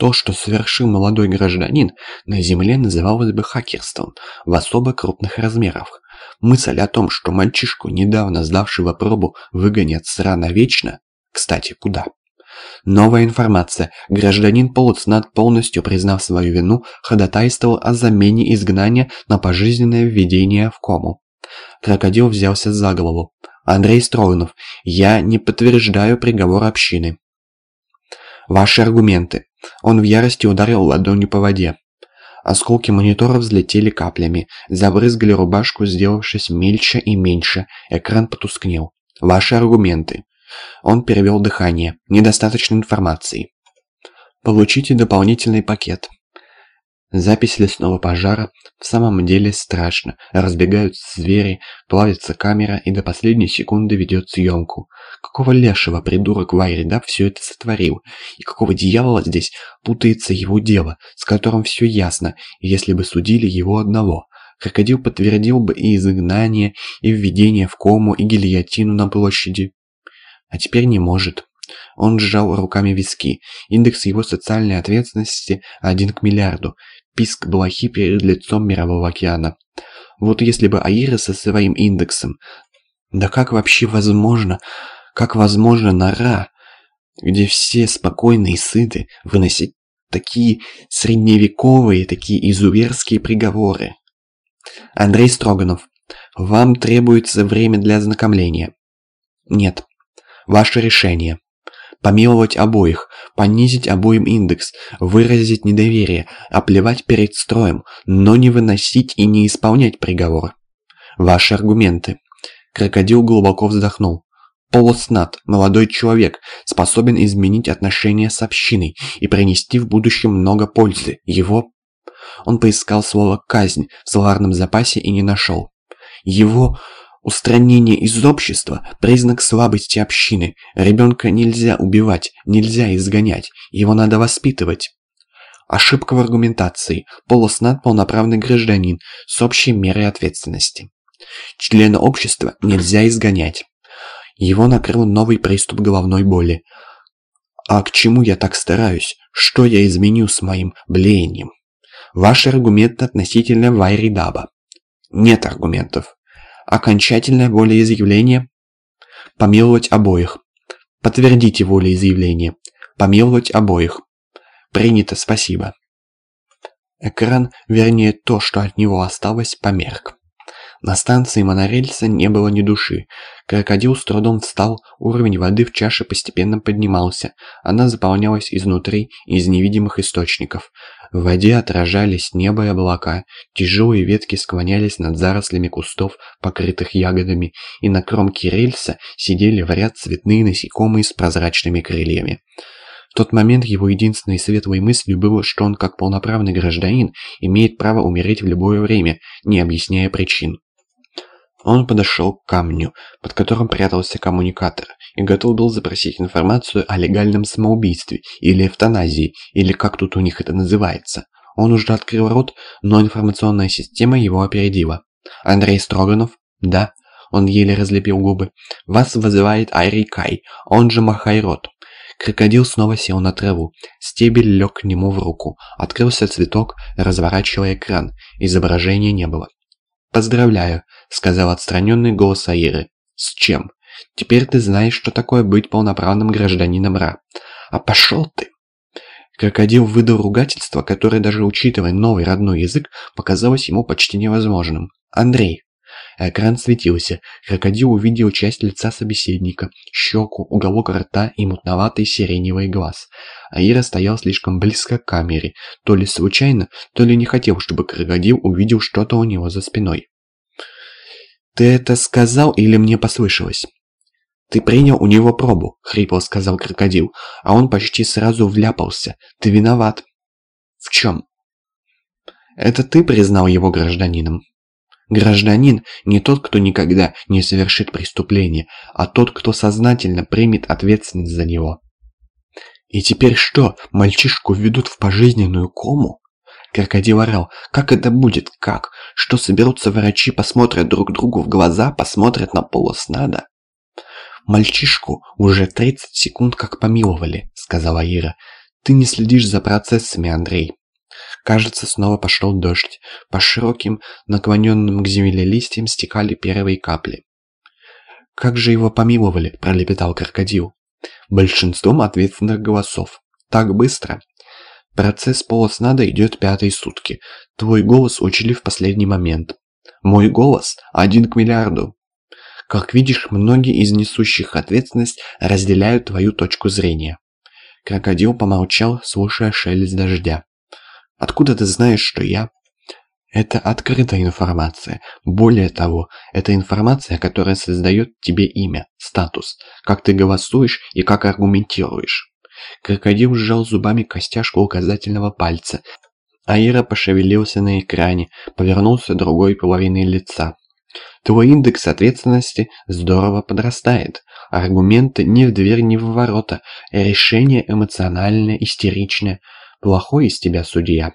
То, что совершил молодой гражданин, на Земле называлось бы хакерством в особо крупных размерах. Мысль о том, что мальчишку, недавно сдавшего пробу, выгонят срано вечно, кстати, куда? Новая информация. Гражданин Полуцнат, полностью признав свою вину, ходатайствовал о замене изгнания на пожизненное введение в кому. Крокодил взялся за голову. Андрей Строганов, я не подтверждаю приговор общины. Ваши аргументы. Он в ярости ударил ладонью по воде. Осколки монитора взлетели каплями, забрызгали рубашку, сделавшись мельче и меньше. Экран потускнел. Ваши аргументы. Он перевел дыхание. Недостаточно информации. Получите дополнительный пакет. Запись лесного пожара в самом деле страшно. Разбегаются звери, плавится камера и до последней секунды ведет съемку. Какого лешего придурок Вайрида все это сотворил? И какого дьявола здесь путается его дело, с которым все ясно, если бы судили его одного? Крокодил подтвердил бы и изгнание, и введение в кому, и гильотину на площади. А теперь не может. Он сжал руками виски. Индекс его социальной ответственности один к миллиарду. Писк блохи перед лицом Мирового океана. Вот если бы Аира со своим индексом... Да как вообще возможно... Как возможно нора, где все спокойны и сыты, выносить такие средневековые, такие изуверские приговоры? Андрей Строганов, вам требуется время для ознакомления. Нет. Ваше решение. Помиловать обоих, понизить обоим индекс, выразить недоверие, оплевать перед строем, но не выносить и не исполнять приговор. Ваши аргументы. Крокодил глубоко вздохнул. Полуснат, молодой человек, способен изменить отношения с общиной и принести в будущем много пользы. Его... Он поискал слово «казнь» в словарном запасе и не нашел. Его Устранение из общества – признак слабости общины. Ребенка нельзя убивать, нельзя изгонять, его надо воспитывать. Ошибка в аргументации. Полуснат – полноправный гражданин с общей мерой ответственности. Члена общества нельзя изгонять. Его накрыл новый приступ головной боли. А к чему я так стараюсь? Что я изменю с моим блеянием? Ваши аргументы относительно Вайридаба. Нет аргументов. Окончательное волеизъявление. Помиловать обоих. Подтвердите волеизъявление. Помиловать обоих. Принято, спасибо. Экран, вернее то, что от него осталось, померк. На станции монорельса не было ни души. Крокодил с трудом встал, уровень воды в чаше постепенно поднимался. Она заполнялась изнутри, из невидимых источников. В воде отражались небо и облака. Тяжелые ветки склонялись над зарослями кустов, покрытых ягодами, и на кромке рельса сидели в ряд цветные насекомые с прозрачными крыльями. В тот момент его единственной светлой мыслью было, что он, как полноправный гражданин, имеет право умереть в любое время, не объясняя причин. Он подошел к камню, под которым прятался коммуникатор, и готов был запросить информацию о легальном самоубийстве или эвтаназии, или как тут у них это называется. Он уже открыл рот, но информационная система его опередила. «Андрей Строганов?» «Да». Он еле разлепил губы. «Вас вызывает Айри Кай, он же Махайрод». Крокодил снова сел на траву. Стебель лег к нему в руку. Открылся цветок, разворачивая экран. Изображения не было. «Поздравляю», — сказал отстраненный голос Аиры. «С чем? Теперь ты знаешь, что такое быть полноправным гражданином Ра. А пошел ты!» Крокодил выдал ругательство, которое, даже учитывая новый родной язык, показалось ему почти невозможным. «Андрей!» Экран светился. Крокодил увидел часть лица собеседника, щеку, уголок рта и мутноватый сиреневый глаз. Аира стоял слишком близко к камере, то ли случайно, то ли не хотел, чтобы крокодил увидел что-то у него за спиной. «Ты это сказал или мне послышалось?» «Ты принял у него пробу», — хрипло сказал крокодил, а он почти сразу вляпался. «Ты виноват». «В чем?» «Это ты признал его гражданином?» Гражданин не тот, кто никогда не совершит преступление, а тот, кто сознательно примет ответственность за него. И теперь что, мальчишку введут в пожизненную кому? Крокодил орал. Как это будет? Как? Что соберутся врачи, посмотрят друг другу в глаза, посмотрят на полуснада? «Мальчишку уже 30 секунд как помиловали», — сказала Ира. Ты не следишь за процессами, Андрей. Кажется, снова пошел дождь. По широким, наклоненным к земле листьям стекали первые капли. «Как же его помиловали?» – пролепетал крокодил. Большинством ответственных голосов. «Так быстро?» Процесс полуснада идет пятые сутки. Твой голос учили в последний момент. Мой голос один к миллиарду. Как видишь, многие из несущих ответственность разделяют твою точку зрения. Крокодил помолчал, слушая шелест дождя. Откуда ты знаешь, что я...» Это открытая информация. Более того, это информация, которая создает тебе имя, статус, как ты голосуешь и как аргументируешь. Крокодил сжал зубами костяшку указательного пальца. Аира пошевелился на экране, повернулся другой половиной лица. Твой индекс ответственности здорово подрастает. Аргументы ни в дверь, ни в ворота. Решение эмоциональное, истеричное. Плохой из тебя судья.